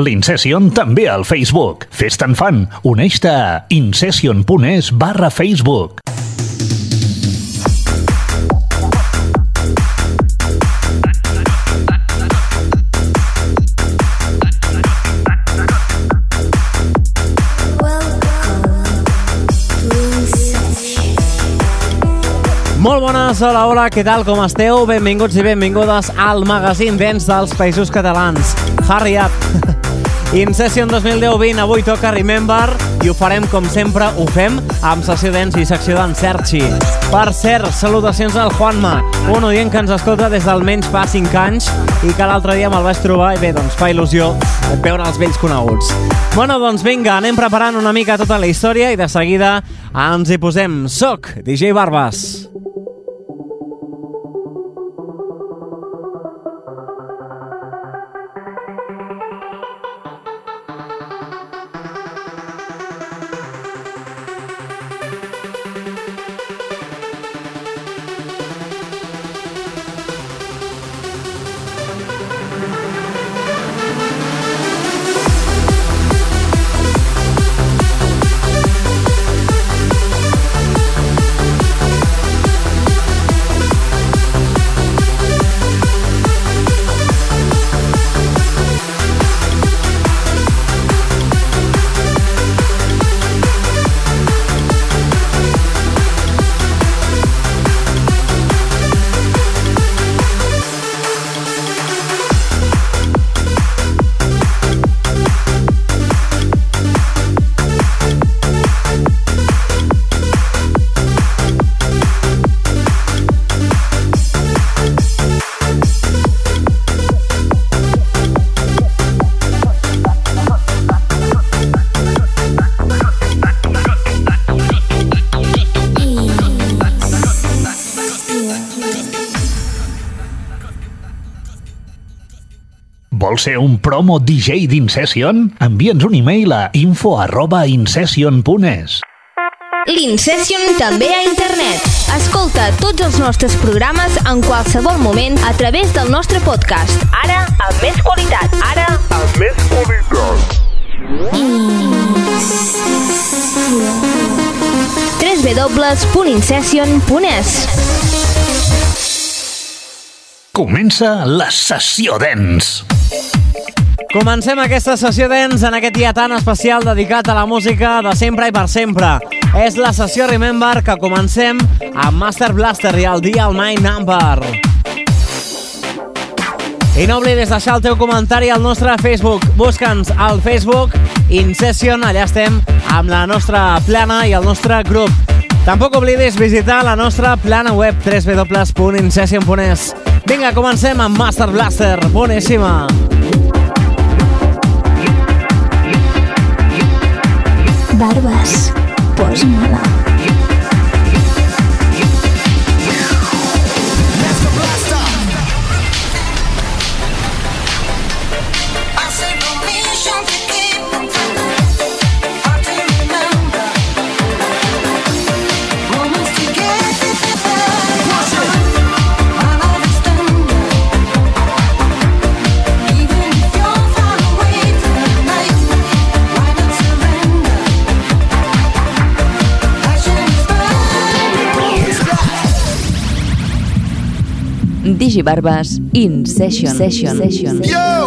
L'Incession també al Facebook. Fes-te'n fan. Uneix-te a incession.es barra Facebook. Molt bones, hola, hola, què tal, com esteu? Benvinguts i benvingudes al magazín dents dels països catalans. Hurry up! In Session 2010-20, avui toca Remember i ho farem com sempre, ho fem amb sessió dents i secció d'en Sergi. Per cert, salutacions al Juanma, un oient que ens escolta des d'almenys fa 5 anys i que l'altre dia me'l vaig trobar i bé, doncs fa il·lusió veure els vells coneguts. Bueno, doncs vinga, anem preparant una mica tota la història i de seguida ens hi posem. Soc DJ Barbas. Ser un promo DJ d'Incession? Envia'ns un e-mail a info arroba incession.es. L'Incession també a internet. Escolta tots els nostres programes en qualsevol moment a través del nostre podcast. Ara, amb més qualitat. Ara, amb més qualitat. www.incession.es Comença la sessió dents. Comencem aquesta sessió dents en aquest dia tan especial dedicat a la música de sempre i per sempre. És la sessió Remember que comencem amb Master Blaster i el Dial My Number. I no oblidis deixar el teu comentari al nostre Facebook. Busca'ns al Facebook InSession, allà estem amb la nostra plana i el nostre grup. Tampoc oblidis visitar la nostra plana web www.incession.es. Vinga, comencem amb Master Blaster. Boníssima! Barbas, Digibarbas in session. Session. Session. Yo,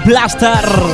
Blaster.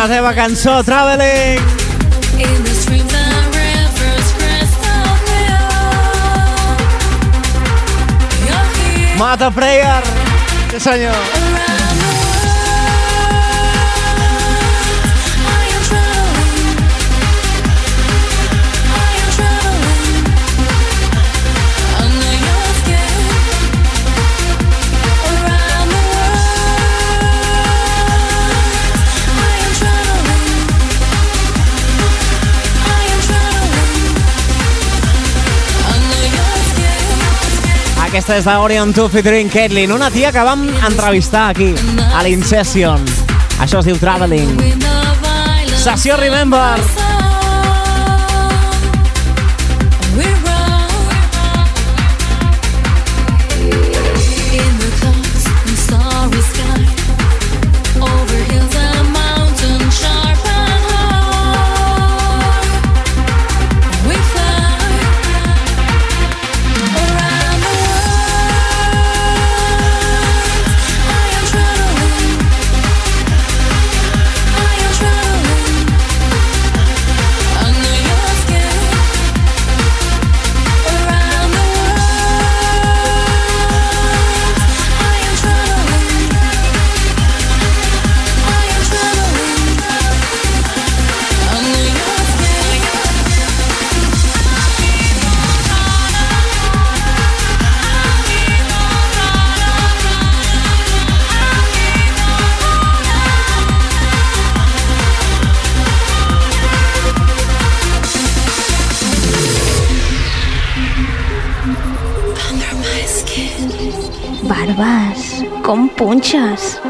la teva cançó Traveling. Mata Prayer. Este sí, senyor. Aquesta és d'Orient 2 featuring Caitlyn, una tia que vam entrevistar aquí, a l'Incession. Això es diu Traveling. Sessió Remember. con punchas.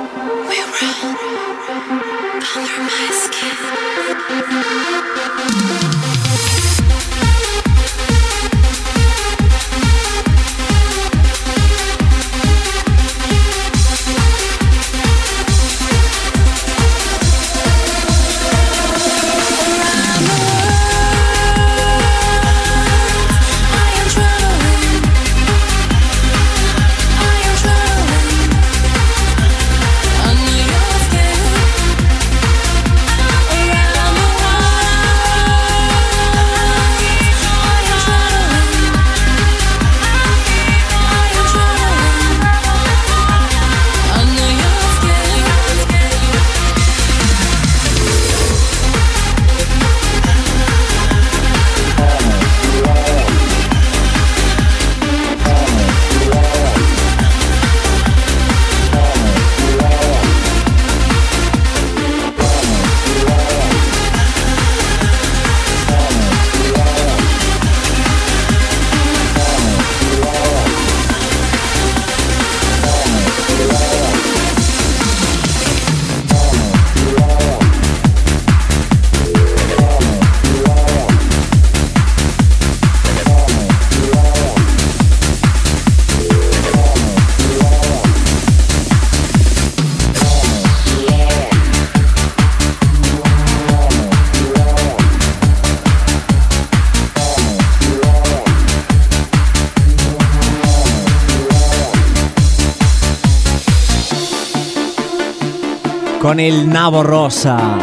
El Nabo Rosa.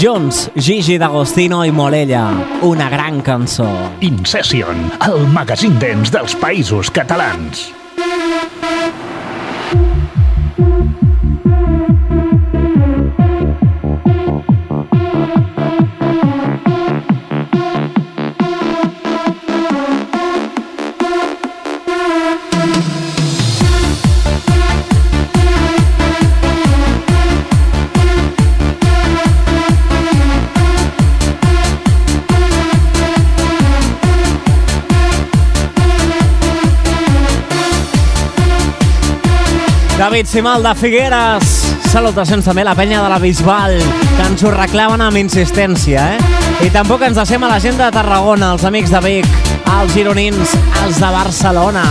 Junts, Gigi D'Agostino i Molella. Una gran cançó. Incession, el magazín dents dels països catalans. David Simal de Figueres. Salutacions també a la penya de la Bisbal, que ens ho reclamen amb insistència, eh? I tampoc ens deixem a la gent de Tarragona, els amics de Vic, els gironins, els de Barcelona.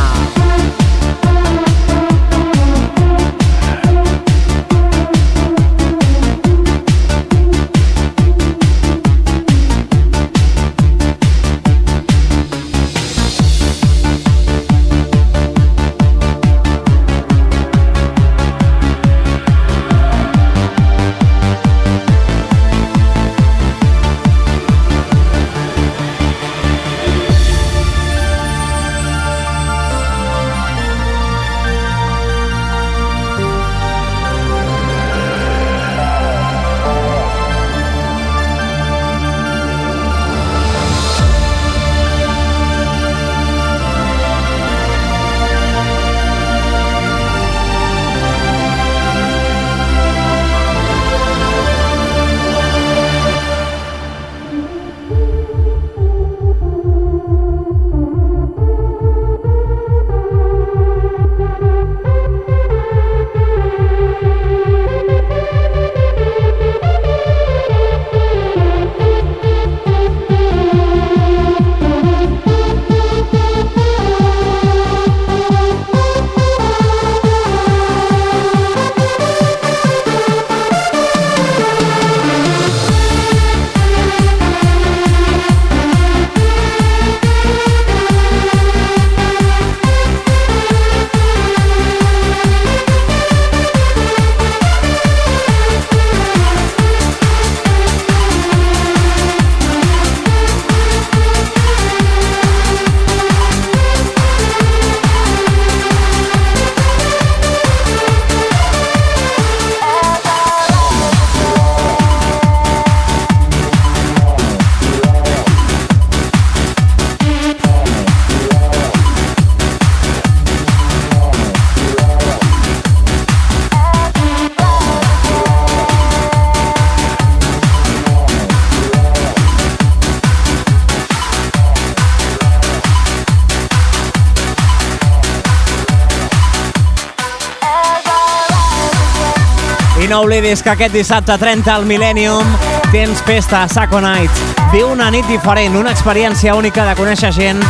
Oblidis que aquest dissabte 30 al Millennium tens festa a Saco Night. Viu una nit diferent, una experiència única de conèixer gent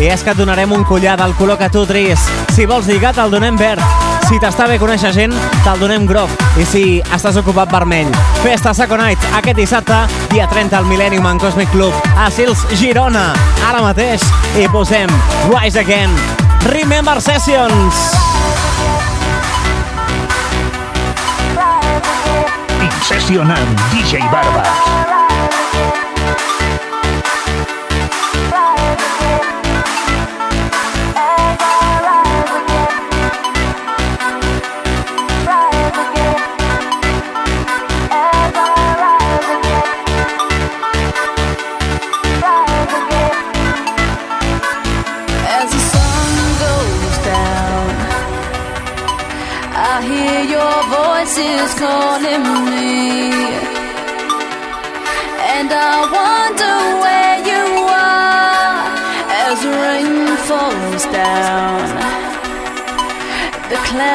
i és que et donarem un collar del color que tu tris. Si vols lligar, te'l donem verd. Si t'està bé conèixer gent, te'l donem groc. I si estàs ocupat vermell. Festa a Saco Night, aquest dissabte, dia 30 al Millennium en Cosmic Club, a Sils, Girona. Ara mateix hi posem Rise Again. Remember Sessions. Down, I hear your voices calling me,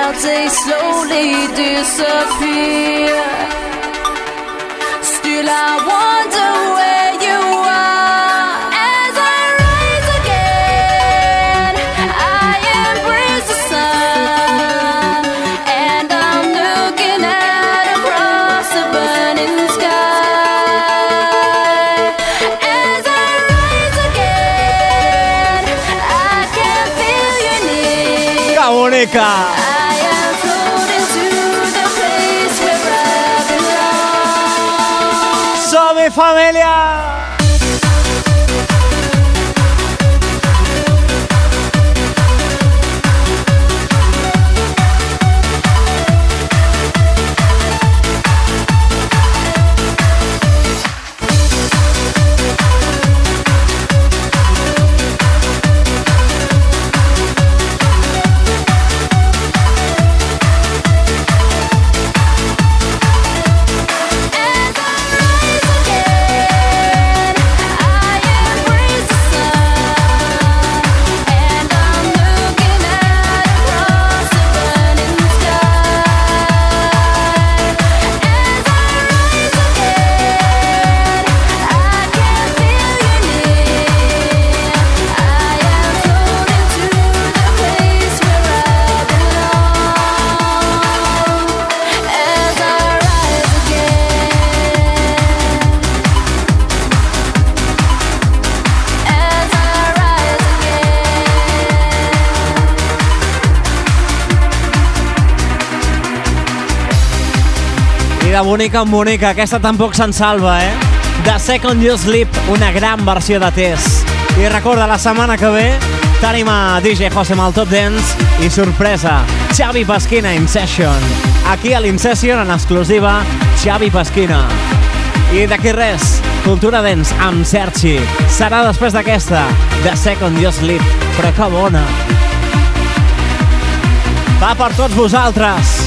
clouds they slowly disappear. Er Still, I wonder de bonica en bonica, aquesta tampoc se'n salva, eh? The Second You Sleep, una gran versió de Tess. I recorda, la setmana que ve tenim a DJ José amb el Top Dance i sorpresa, Xavi Pasquina in Session. Aquí a l'Incession, en exclusiva, Xavi Pasquina. I d'aquí res, Cultura Dance amb Sergi. Serà després d'aquesta, The Second You Sleep. Però que bona! Va per tots vosaltres!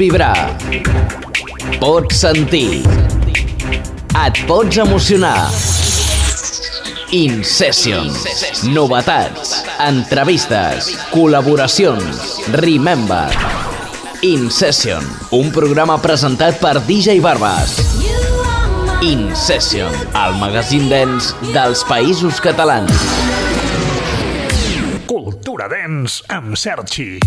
Vibrar. Pots sentir. Et pots emocionar. InSession. Novetats. Entrevistes. Col·laboracions. Remember. InSession. Un programa presentat per DJ Barbas. InSession. El magazín dens dels països catalans. Cultura Dens amb Sergi.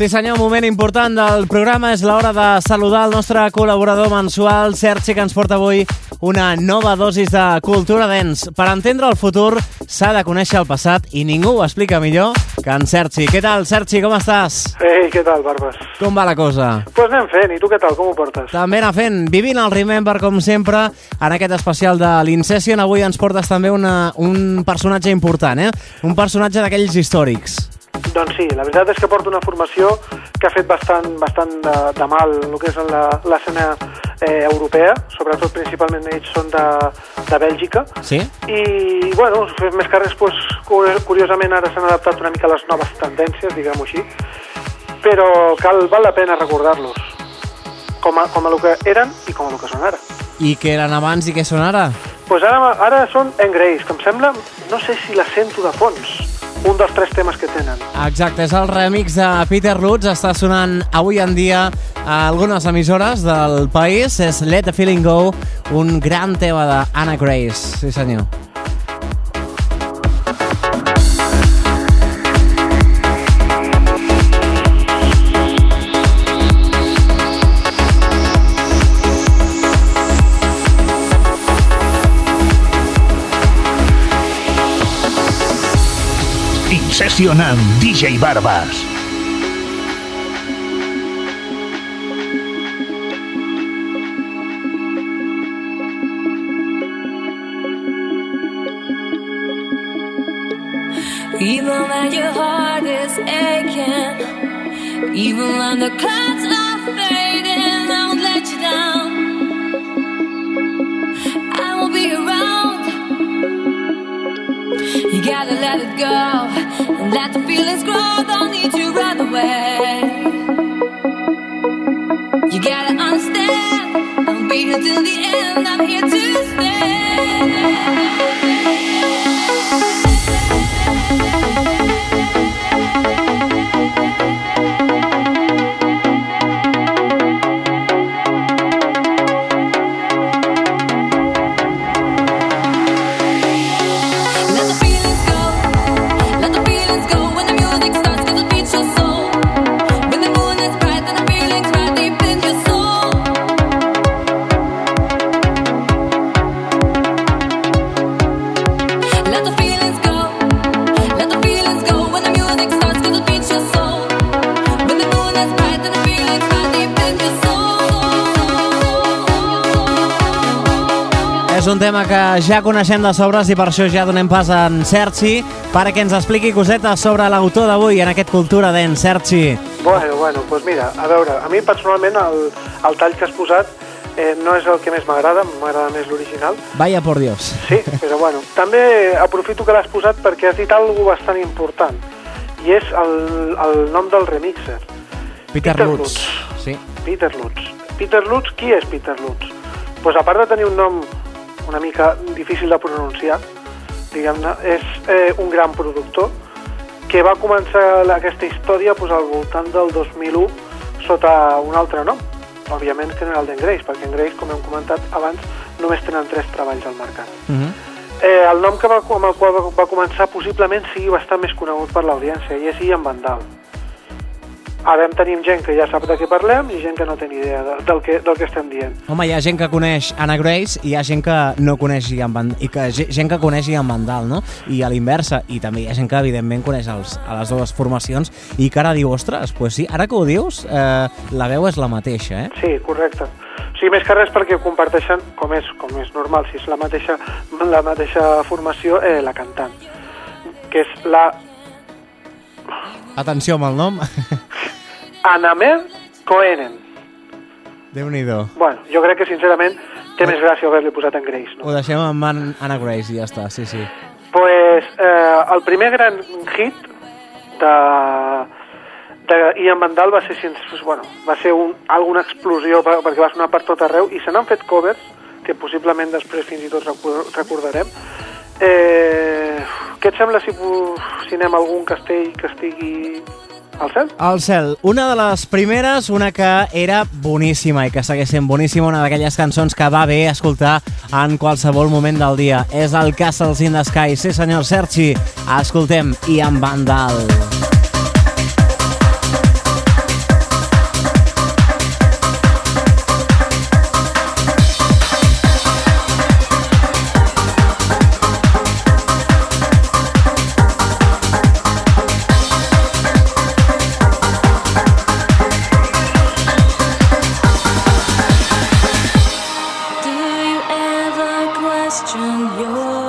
Sí senyor, un moment important del programa és l'hora de saludar el nostre col·laborador mensual, Sergi, que ens porta avui una nova dosis de cultura dens. Per entendre el futur s'ha de conèixer el passat i ningú ho explica millor que en Sergi. Què tal, Sergi, com estàs? Ei, què tal, Barbes? Com va la cosa? Doncs pues anem fent, i tu què tal, com ho portes? També anar fent, vivint el Remember com sempre en aquest especial de l'Incession. Avui ens portes també una, un personatge important, eh? Un personatge d'aquells històrics. Doncs sí, la veritat és que porto una formació que ha fet bastant, bastant de, de mal el que és l'escena eh, europea, sobretot principalment ells són de, de Bèlgica, Sí? i bueno, més que res, pues, curi- curiosament ara s'han adaptat una mica a les noves tendències, diguem-ho així, però cal, val la pena recordar-los com a, com a el que eren i com a el que són ara. I què eren abans i què són ara? pues ara, ara són en Grace, que em sembla, no sé si la sento de fons, un dels tres temes que tenen. Exacte, és el remix de Peter Lutz, està sonant avui en dia a algunes emissores del país, és Let the Feeling Go, un gran tema d'Anna Grace, sí senyor. Amb DJ Barbas. Even when your heart is aching, even when the clouds let it go and let the feelings grow. Don't need to run away. You gotta understand. I'll be here till the end. I'm here to stay. Tema que ja coneixem de sobres i per això ja donem pas a en Sergi perquè ens expliqui cosetes sobre l'autor d'avui en aquest Cultura d'en Sergi. Bueno, bueno, doncs mira, a veure, a mi personalment el, el tall que has posat eh, no és el que més m'agrada, m'agrada més l'original. Vaya por Dios. Sí, però bueno, també aprofito que l'has posat perquè has dit alguna bastant important i és el, el nom del remixer. Peter, Peter Lutz. Lutz. Sí. Peter Lutz. Peter Lutz, qui és Peter Lutz? Pues a part de tenir un nom una mica difícil de pronunciar, diguem-ne, és eh, un gran productor que va començar aquesta història pues, al voltant del 2001 sota un altre nom. Òbviament que no era el d'en Grace, perquè en Grace, com hem comentat abans, només tenen tres treballs al mercat. Uh -huh. Eh, el nom que va, amb el qual va, va començar possiblement sigui bastant més conegut per l'audiència i és Ian Vandal. Ara en tenim gent que ja sap de què parlem i gent que no té ni idea de, del, que, del que estem dient. Home, hi ha gent que coneix Anna Grace i hi ha gent que no coneix Ian Van... i que, ge- gent que coneix Ian Vandal, no? I a l'inversa. I també hi ha gent que, evidentment, coneix els, a les dues formacions i que ara diu, ostres, pues sí, ara que ho dius, eh, la veu és la mateixa, eh? Sí, correcte. Sigui, més que res perquè comparteixen, com és, com és normal, si és la mateixa, la mateixa formació, eh, la cantant, que és la Atenció amb el nom. Anamer Coenen. Déu-n'hi-do. Bueno, jo crec que, sincerament, té més gràcia haver-li posat en Grace, no? Ho deixem amb An- Anna Grace i ja està, sí, sí. pues, eh, el primer gran hit de, de Ian Vandal va ser, bueno, va ser un, alguna explosió per, perquè va sonar per tot arreu i se n'han fet covers que possiblement després fins i tot recordarem. Eh, què et sembla si, si anem a algun castell que estigui al cel? El cel, una de les primeres, una que era boníssima i que segueix sent boníssima, una d'aquelles cançons que va bé escoltar en qualsevol moment del dia. És el Castles in the Sky. Sí, senyor Sergi, escoltem Ian Vandal. Do question your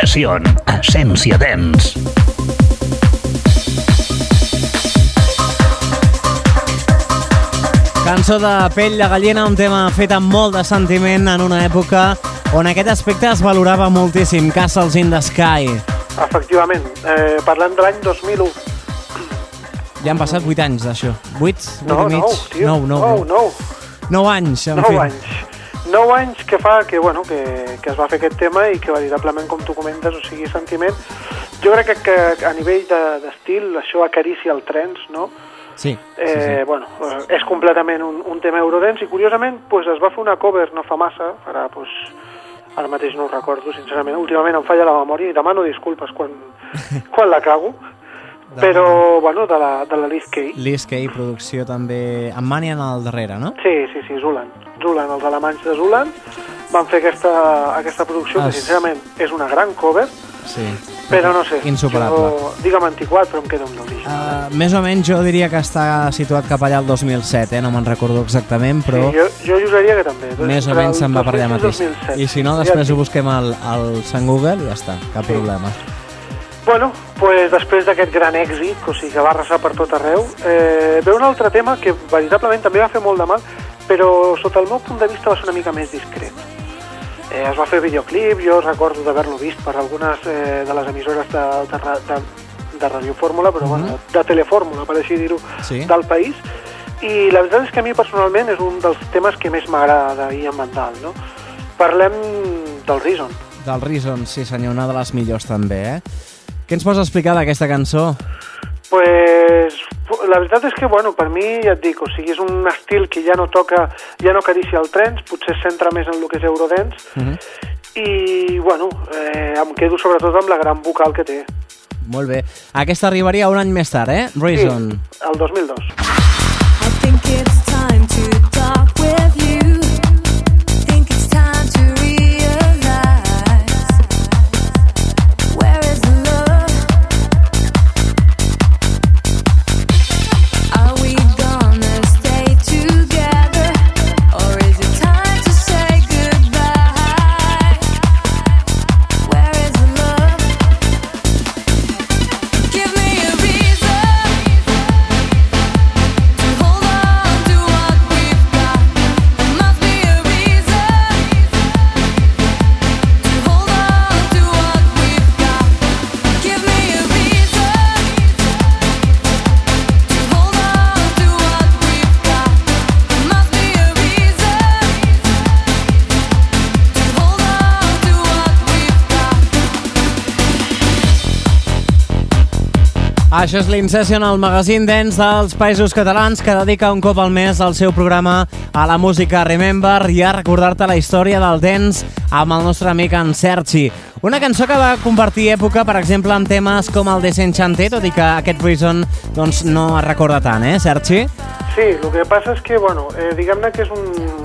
Incession, Essència Dance. Cançó de pell de gallina, un tema fet amb molt de sentiment en una època on aquest aspecte es valorava moltíssim. Castles in the Sky. Efectivament, eh, parlant de l'any 2001. Ja han passat 8 anys d'això. 8? No, 8 i mig? nou, tio. 9, 9, nou, nou. 9 anys, en 9 fi. anys. 9 anys que fa que, bueno, que, que es va fer aquest tema i que veritablement, com tu comentes, o sigui, sentiment... Jo crec que, que a nivell de- d'estil això acaricia el trens, no? Sí, sí, Eh, sí. bueno, eh, és completament un, un tema eurodance i curiosament pues, es va fer una cover no fa massa, ara, pues, ara mateix no ho recordo, sincerament, últimament em falla la memòria i demano disculpes quan, quan la cago, però, bueno, de la, de la Liz Kay. Liz Kay, producció també... Amb Manian al darrere, no? Sí, sí, sí, Zulan. Zulan, els alemanys de Zulan van fer aquesta, aquesta producció, Ah, que sincerament és una gran cover, Sí. Però no sé, Insuperable. jo, digue'm antiquat, però em quedo amb l'origen. Uh, més o menys jo diria que està situat cap allà al 2007, eh? no me'n recordo exactament, però Sí, jo, jo jugaria que també. més o menys se'n va per allà 2006 i mateix. 2007. I si no, Ja després ho dic. busquem al, al Sant Google i ja està, cap Sí. problema. Bueno, pues després d'aquest gran èxit, o sigui, que va arrasar per tot arreu, eh, ve un altre tema que veritablement també va fer molt de mal, però sota el meu punt de vista va ser una mica més discret. Eh, es va fer videoclip, jo recordo d'haver-lo vist per algunes eh, de les emissores de, de, de, de Radio Fórmula, però bueno, de Telefórmula, per així dir-ho, Sí. del país, i la veritat és que a mi personalment és un dels temes que més m'agrada d'ahir en Vandal, no? Parlem del Reason. Del Reason, sí senyor, una de les millors també, eh? Què ens pots explicar d'aquesta cançó? Pues la veritat és que, bueno, per mi, ja et dic, o sigui, és un estil que ja no toca, ja no acaricia el trens, potser es centra més en el que és Eurodance, Uh -huh. i, bueno, eh, em quedo sobretot amb la gran vocal que té. Molt bé. Aquesta arribaria un any més tard, eh? Reason. Sí, el 2002. I think it's time to talk with you. Això és l'Incession, el magazín dens dels Països Catalans que dedica un cop al mes el seu programa a la música Remember i a recordar-te la història del dens amb el nostre amic en Sergi. Una cançó que va compartir època, per exemple, amb temes com el Desenchanté, tot i que aquest Reason doncs, no es recorda tant, eh, Sergi? Sí, el que passa és que, bueno, eh, diguem-ne que és un...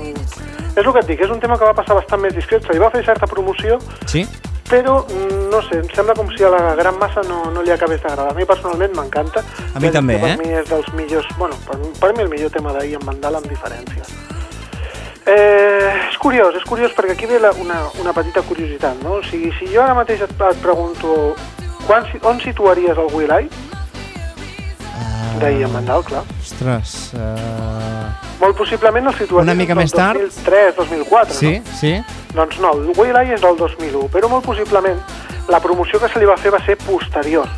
És el que et dic, és un tema que va passar bastant més discret, se li va fer certa promoció, Sí? però, mm, no sé, em sembla com si a la gran massa no, no li acabés d'agradar. A mi personalment m'encanta. A mi també, que eh? Per mi és dels millors, bueno, per, per mi el millor tema d'ahir en Mandala amb diferència. Eh, és curiós, és curiós perquè aquí ve la, una, una petita curiositat, no? O sigui, si jo ara mateix et, et pregunto quan, on situaries el Will I? D'ahir en Mandal, clar. Ostres... Uh... Molt possiblement el situaries Una mica més el tard? 2003, 2004, Sí, no? sí? Doncs no, el Will I és del 2001, però molt possiblement la promoció que se li va fer va ser posterior.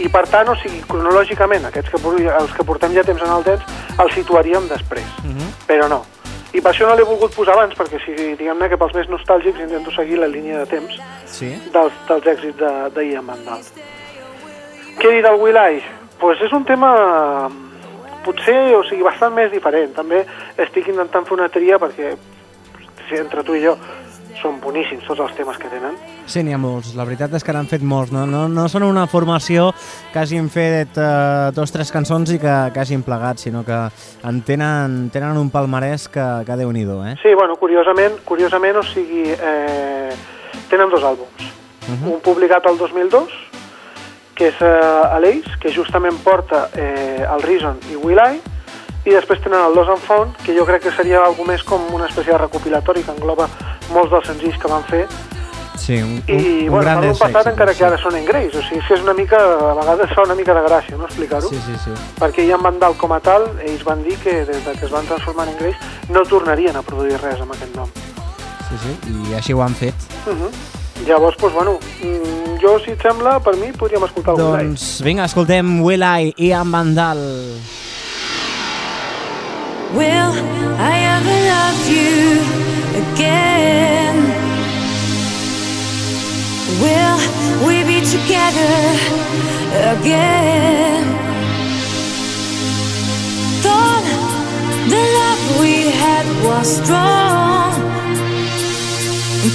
I per tant, o sigui, cronològicament, aquests que, els que portem ja temps en el temps, els situaríem després. Uh -huh. Però no. I per això no l'he volgut posar abans, perquè si diguem-ne que pels més nostàlgics intento seguir la línia de temps Sí? dels, dels èxits de- d'ahir a Mandal. Què he dit del Will I? Pues és un tema potser, o sigui, bastant més diferent. També estic intentant fer una tria perquè si entre tu i jo són boníssims tots els temes que tenen. Sí, n'hi ha molts. La veritat és que n'han fet molts. No, no, no són una formació que hagin fet eh, dos tres cançons i que, que hagin plegat, sinó que en tenen, tenen un palmarès que, que déu-n'hi-do, eh? Sí, bueno, curiosament, curiosament o sigui, eh, tenen dos àlbums. Uh -huh. Un publicat el 2002, que és eh, Aleix, que justament porta eh, el Reason i Will I, i després tenen el Lost and Found, que jo crec que seria algo més com una espècie de recopilatori que engloba molts dels senzills que van fer. Sí, un, I, un, un bueno, gran un passat encara sí. que ara són en Grace, o sigui, que és una mica, a vegades fa una mica de gràcia, no explicar-ho? Sí, sí, sí. Perquè ja en Vandal com a tal, ells van dir que des de que es van transformar en Grace no tornarien a produir res amb aquest nom. sí, sí. I així ho han fet. Uh -huh. Llavors, doncs, bueno, mm, jo, si et sembla, per mi podríem escoltar el Will I. Doncs vinga, escoltem Will I i en Vandal. Will I ever love you again? Will we be together again? Thought the love we had was strong.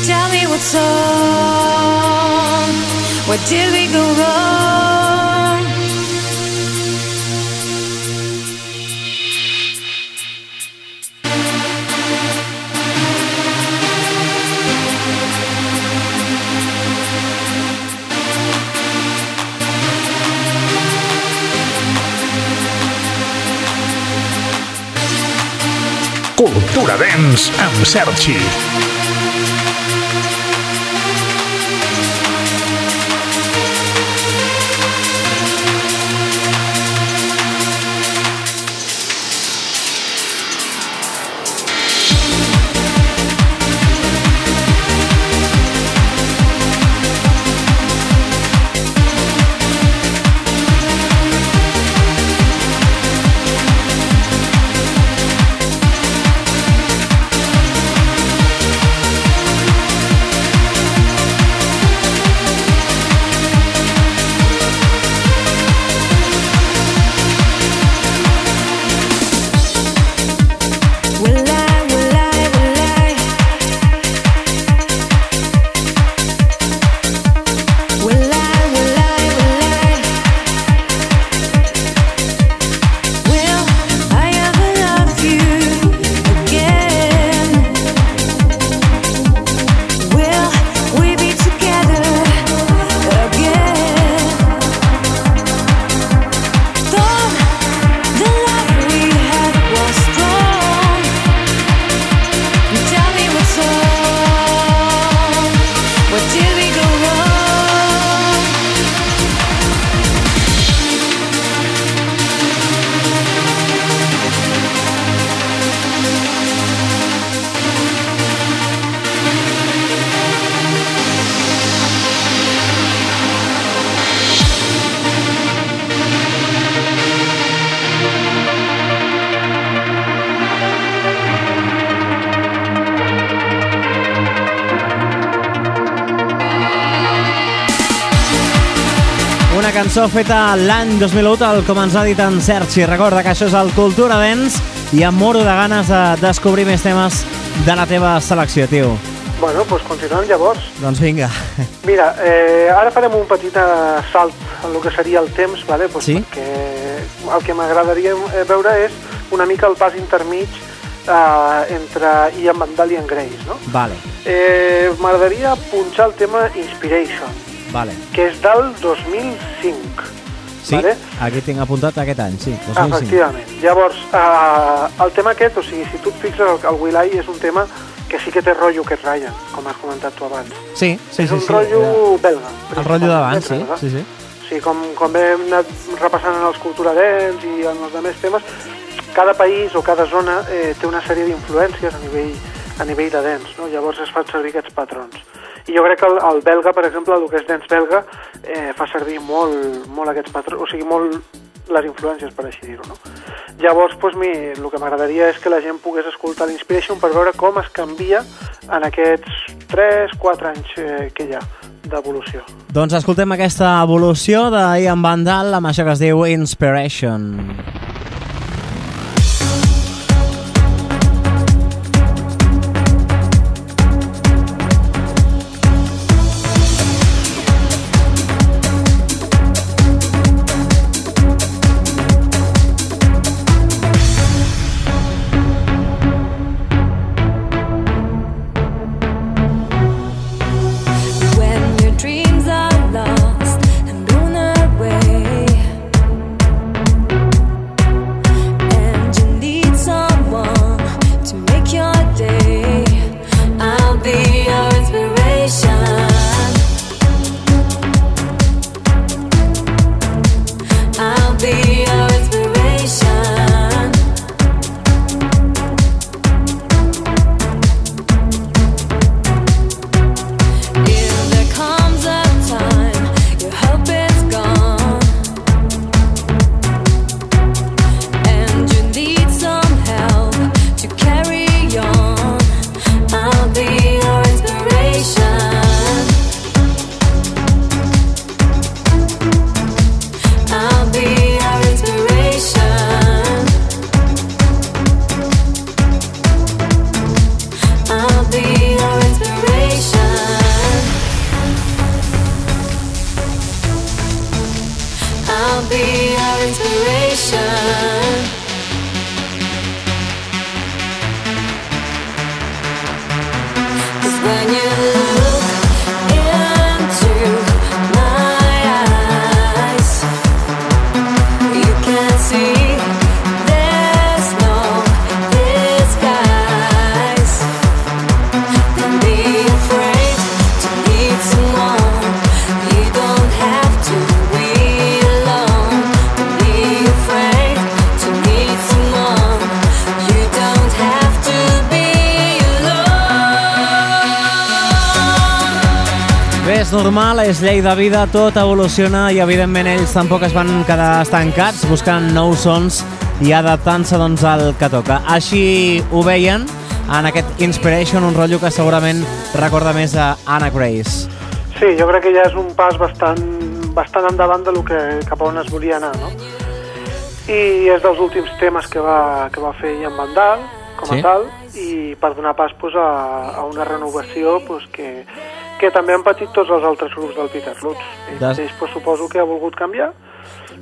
Tell me what's wrong. What did we go wrong? Cultura Dance amb Sergi. Cançó feta l'any 2001, tal com ens ha dit en Sergi. Recorda que això és el Cultura Dance i em moro de ganes de descobrir més temes de la teva selecció, tio. Bueno, doncs continuem llavors. Doncs vinga. Mira, eh, ara farem un petit eh, salt en el que seria el temps, vale? pues Sí. perquè el que m'agradaria eh, veure és una mica el pas intermig eh, entre Ian Vandal i en Grace, no? Vale, Eh, m'agradaria punxar el tema Inspiration, vale. que és del 2005. Sí, Vale? aquí tinc apuntat aquest any, sí, 2005. Efectivament. Llavors, eh, el tema aquest, o sigui, si tu et fixes, el, el Will I és un tema que sí que té rotllo que és Ryan, com has comentat tu abans. Sí, sí, és sí. un sí, rotllo belga. El rotllo d'abans, sí, sí, sí. Sí, com, com hem anat repassant en els Cultura Dance i en els altres temes, cada país o cada zona eh, té una sèrie d'influències a nivell, a nivell de dance, no? llavors es fan servir aquests patrons. I jo crec que el, el belga, per exemple, el que és dance belga, eh, fa servir molt, molt aquests patrons, o sigui, molt les influències, per així dir-ho. No? Llavors, doncs, mi, el que m'agradaria és que la gent pogués escoltar l'Inspiration per veure com es canvia en aquests 3-4 anys eh, que hi ha d'evolució. Doncs escoltem aquesta evolució d'Ian Vandal amb això que es diu Inspiration. When vida, tot evoluciona i evidentment ells tampoc es van quedar estancats buscant nous sons i adaptant-se doncs, al que toca. Així ho veien en aquest Inspiration, un rotllo que segurament recorda més a Anna Grace. Sí, jo crec que ja és un pas bastant, bastant endavant de lo que, cap a on es volia anar, no? I és dels últims temes que va, que va fer Ian Vandal, com Sí. a tal, i per donar pas pues, a, a una renovació pues, que, que també han patit tots els altres grups del Peter Lutz. Ell Des- mateix pues, suposo que ha volgut canviar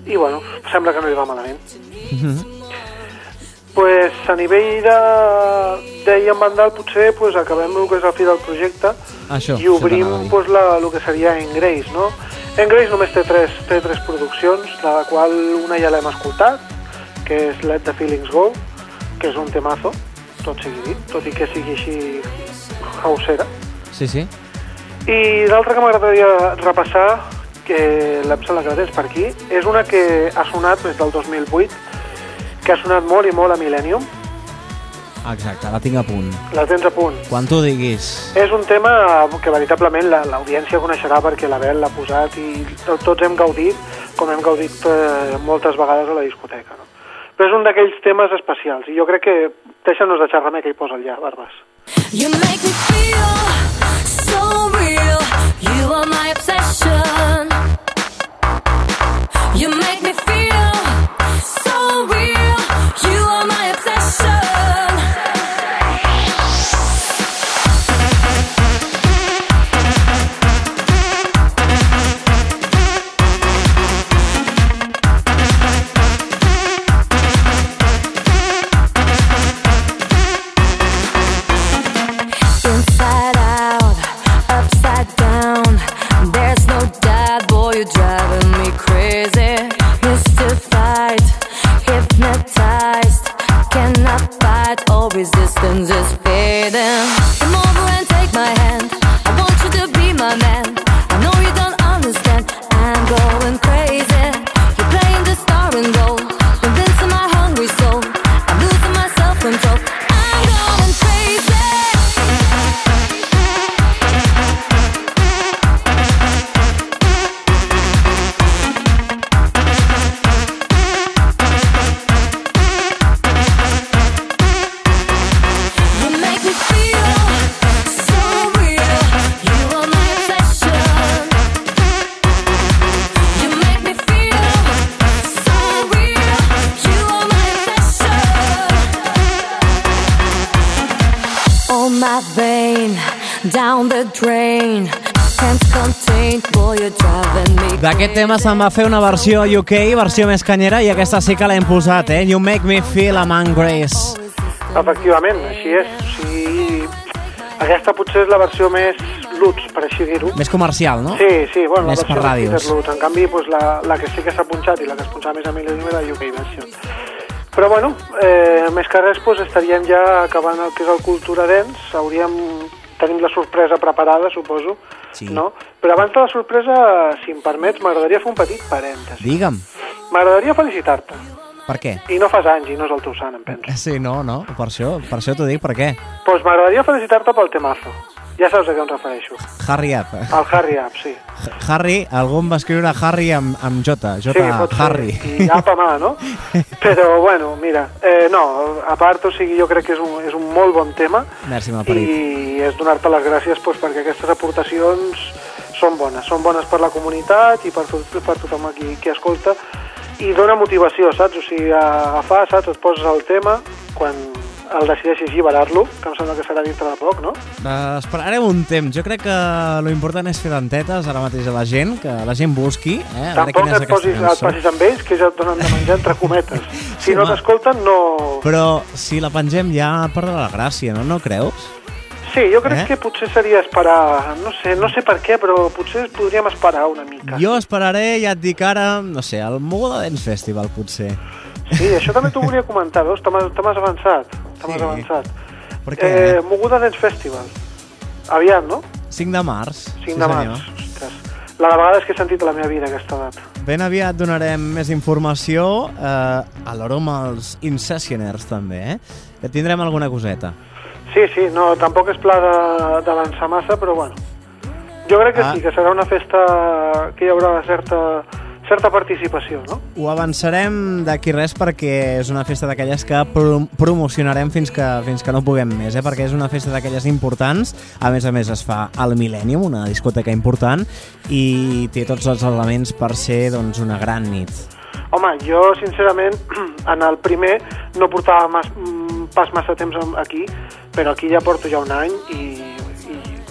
i bueno, sembla que no li va malament. pues, a nivell de, de Ian Vandal potser pues, acabem el que és el fi del projecte Això, i obrim pues, la, el que seria Engrace, no? Engrace només té tres, té tres produccions, la qual una ja l'hem escoltat, que és Let the Feelings Go, que és un temazo, tot sigui dit, tot i que sigui així hausera. Sí, sí. I l'altra que m'agradaria repassar, que em sembla que la tens per aquí, és una que ha sonat des del 2008, que ha sonat molt i molt a Millennium. Exacte, la tinc a punt. La tens a punt. Quan tu diguis. És un tema que veritablement la- l'audiència coneixerà perquè l'Abel l'ha posat i to- tots hem gaudit, com hem gaudit eh, moltes vegades a la discoteca. No? Però és un d'aquells temes especials i jo crec que deixa'ns de xerrar que hi posa allà, Barbas. You make me feel. You are my obsession. You make me feel me. D'aquest tema se'n va fer una versió UK, versió més canyera, i aquesta sí que l'hem posat, eh? You Make Me Feel Among Grace. Efectivament, així és. O sigui, aquesta potser és la versió més Lutz, per així dir-ho. Més comercial, no? Sí, sí, bueno, Més la per versió ràdios. Peter Lutz. En canvi, pues, la, la que sí que s'ha punxat i la que es punxava més a Millennium era la UK version. Però bueno, eh, més que res pues, estaríem ja acabant el que és el Cultura Dance, hauríem, tenim la sorpresa preparada, suposo, Sí. no? Però abans de la sorpresa, si em permets, m'agradaria fer un petit parèntesi. Digue'm, M'agradaria felicitar-te. per què? I no fas anys, i no és el teu sant, em penso. Sí, no, no, per això, per això t'ho dic, per què? Doncs pues m'agradaria felicitar-te pel temazo. Ja saps a què em refereixo. Harry Up. El Harry Up, sí. Harry, algú em va escriure Harry amb, amb J, J, sí, pot Harry. ser. I apa mà, no? Però, bueno, mira, eh, no, a part, o sigui, jo crec que és un, és un molt bon tema Merci, malparit. i és donar-te les gràcies pues, perquè aquestes aportacions són bones, són bones per la comunitat i per, tot, per tothom aquí qui escolta i dona motivació, saps? O sigui, agafar, saps? Et poses el tema quan el decideixis lliberar-lo, que em sembla que serà dintre de poc, no? Uh, esperarem un temps. Jo crec que lo important és fer dentetes ara mateix a la gent, que la gent busqui, eh? A Tampoc et, posis, et passis amb ells, que ja et donen de menjar entre cometes. Si Sí, no t'escolten, no... Però si la pengem ja perdrà la gràcia, no? No creus? Sí, jo crec Eh? que potser seria esperar, no sé, no sé per què, però potser podríem esperar una mica. Jo esperaré, ja et dic ara, no sé, al Mogoda Dance Festival, potser. Sí, això també t'ho volia comentar, veus? Te m'has avançat, te m'has Sí. avançat. Per què? Eh, Moguda Dance Festival. Aviat, no? 5 de març. 5 sí, de març. Ostres. La de vegades que he sentit a la meva vida aquesta data. Ben aviat donarem més informació, eh, alhora amb els Incessioners també, eh? Que tindrem alguna coseta. Sí, sí, no, tampoc és pla d'avançar massa, però bueno. Jo crec que Ah. sí, que serà una festa que hi haurà certa, certa participació, no? Ho avançarem d'aquí res perquè és una festa d'aquelles que pro promocionarem fins que, fins que no puguem més, eh? perquè és una festa d'aquelles importants, a més a més es fa al Millennium, una discoteca important, i té tots els elements per ser doncs, una gran nit. Home, jo, sincerament, en el primer no portava mas, mm, pas massa temps aquí, però aquí ja porto ja un any i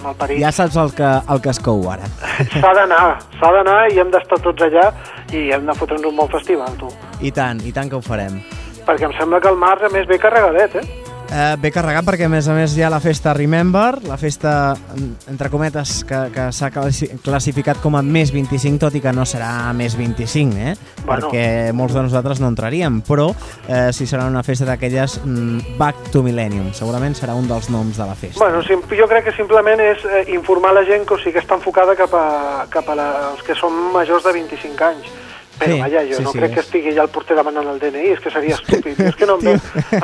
malparit. Ja saps el que, el que es cou ara. S'ha d'anar, s'ha d'anar i hem d'estar tots allà i hem de fotre'ns un bon festival, tu. I tant, i tant que ho farem. Perquè em sembla que el març, a més, ve carregadet, eh? Eh, bé carregat perquè a més a més hi ha la festa Remember, la festa en- entre cometes que, que s'ha classi- classificat com a més 25, tot i que no serà més 25, eh? Bueno. perquè molts de nosaltres no entraríem, però eh, sí serà una festa d'aquelles mm, Back to Millennium, segurament serà un dels noms de la festa. Bueno, jo crec que simplement és eh, informar la gent que, o sigui, que està enfocada cap a, cap a la, els que són majors de 25 anys. Però, Sí, vaja, jo sí, no sí, crec és. que estigui ja el porter demanant el DNI, és que seria estúpid. és que no em veig,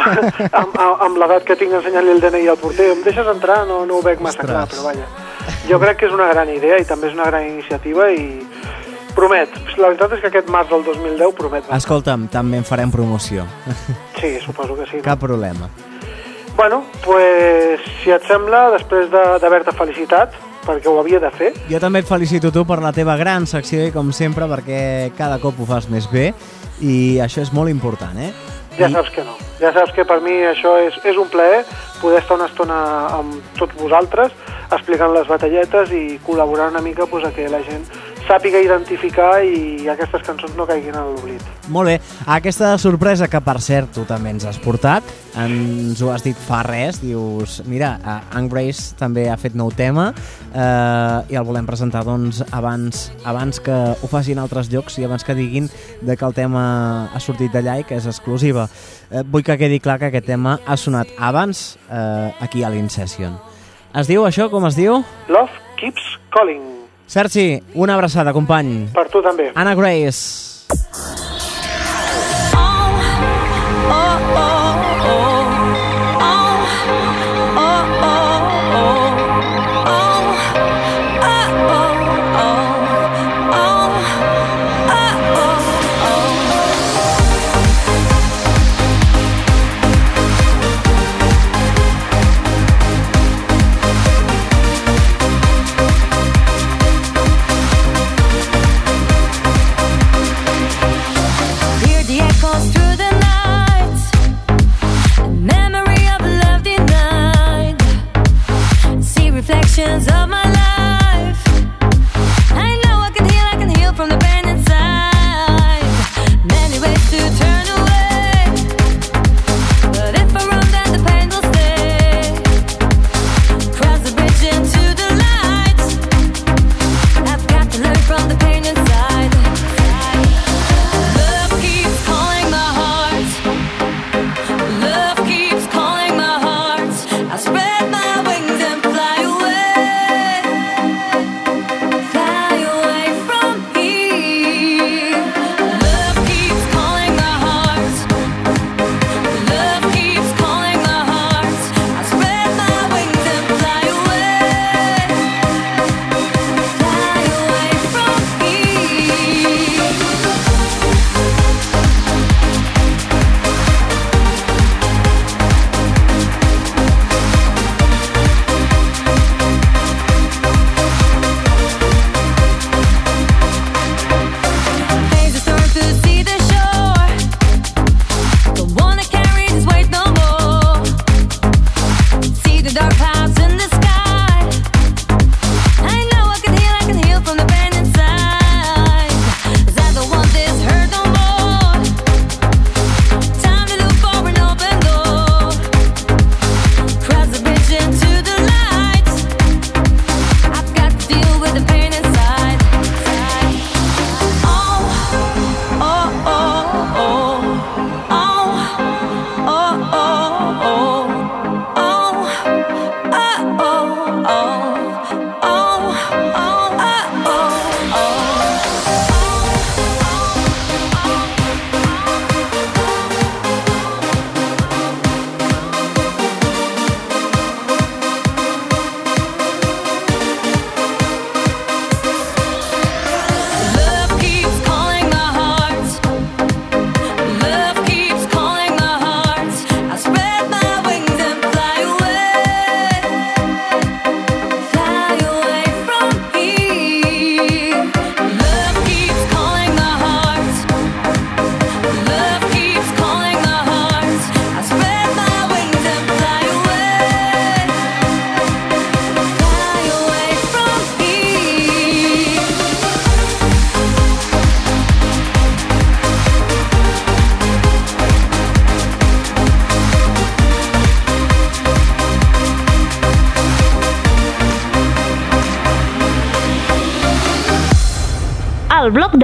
amb, amb, l'edat que tinc ensenyant-li el DNI al porter, em deixes entrar? No, no ho veig massa Ostres. clar, però vaja. Jo crec que és una gran idea i també és una gran iniciativa i promet. La veritat és que aquest març del 2010 promet. bastant. Escolta'm, també en farem promoció. Sí, suposo que sí. No? Cap problema. Bueno, pues, si et sembla, després de- d'haver-te felicitat, perquè ho havia de fer, Jo també et felicito tu per la teva gran secció i com sempre perquè cada cop ho fas més bé i això és molt important, eh? Ja I- saps que no. Ja saps que per mi això és, és un plaer poder estar una estona amb tots vosaltres explicant les batalletes i col·laborar una mica pues, a que la gent sàpiga identificar i aquestes cançons no caiguin en l'oblit. Molt bé, aquesta sorpresa que per cert tu també ens has portat, ens ho has dit fa res, dius, mira, uh, Angbrace també ha fet nou tema eh, i el volem presentar doncs abans, abans que ho facin altres llocs i abans que diguin de que el tema ha sortit d'allà i que és exclusiva. Eh, vull que quedi clar que aquest tema ha sonat abans eh, aquí a l'Incession. Es diu això, com es diu? Love keeps calling. Sergi, una abraçada, company. Per tu també. Anna Grace. the dark clouds.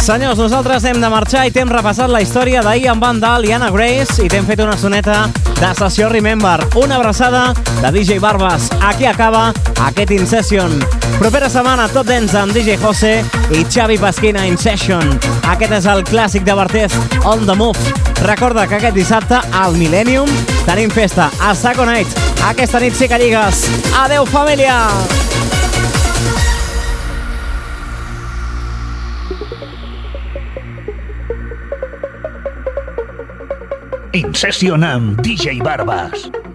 Senyors, nosaltres hem de marxar i t'hem repassat la història d'Ian Vandal i Anna Grace i t'hem fet una soneta de sessió Remember. Una abraçada de DJ Barbas. Aquí acaba aquest In Session. Propera setmana tot dents amb DJ José i Xavi Pasquina In Session. Aquest és el clàssic de Bartez, On The Move. Recorda que aquest dissabte al Millennium tenim festa a Saco Night. Aquesta nit sí que lligues. Adeu, família! In Session amb DJ Barbas.